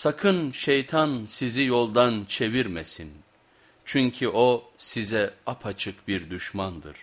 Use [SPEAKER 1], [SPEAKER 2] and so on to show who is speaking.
[SPEAKER 1] Sakın şeytan sizi yoldan çevirmesin. Çünkü o size apaçık bir düşmandır.